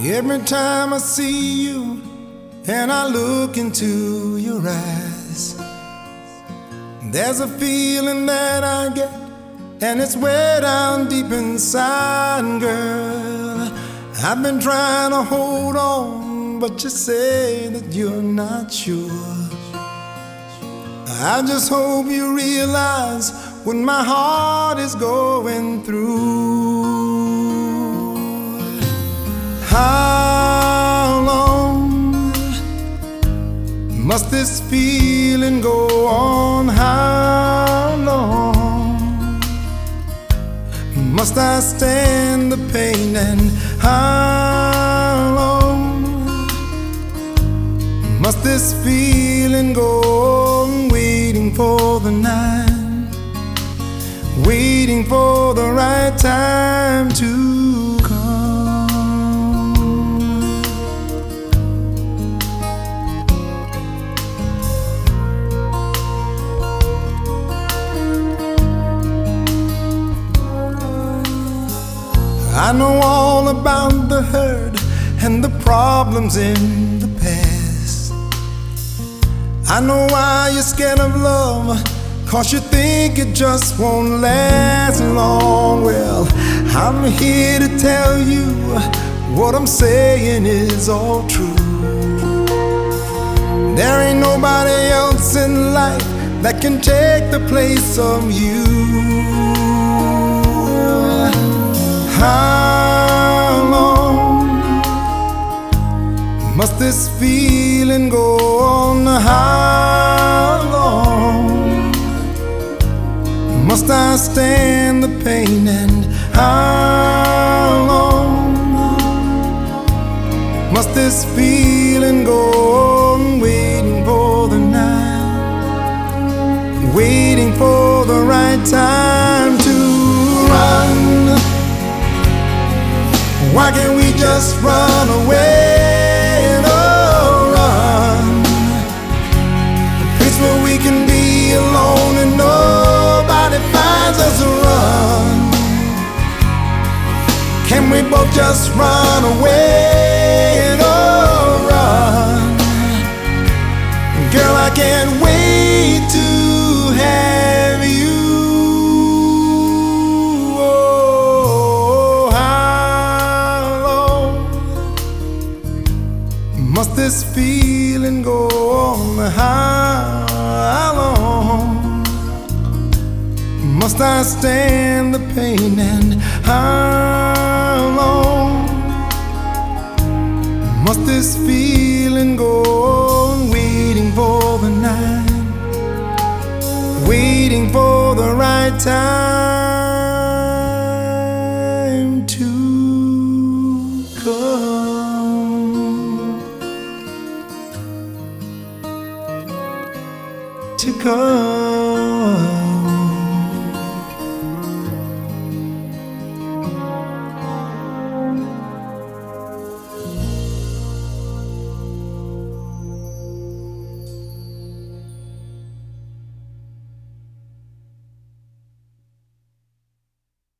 Every time I see you and I look into your eyes, there's a feeling that I get, and it's way down deep inside, girl. I've been trying to hold on, but you say that you're not sure. I just hope you realize what my heart is going through. Must this feeling go on? How long must I stand the pain? And how long must this feeling go on? Waiting for the night, waiting for the right time to I know all about the hurt and the problems in the past. I know why you're scared of love, cause you think it just won't last long. Well, I'm here to tell you what I'm saying is all true. There ain't nobody else in life that can take the place of you. How long must this feeling go on? How long must I stand the pain? And how long must this feeling go on? Waiting for the night, waiting for the right time Why can't we just run away? and Oh, run. A place where we can be alone and nobody finds us. Run. Can we both just run away? and Oh, run. Girl, I can't wait to have this feeling go on? How long must I stand the pain? And how long must this feeling come.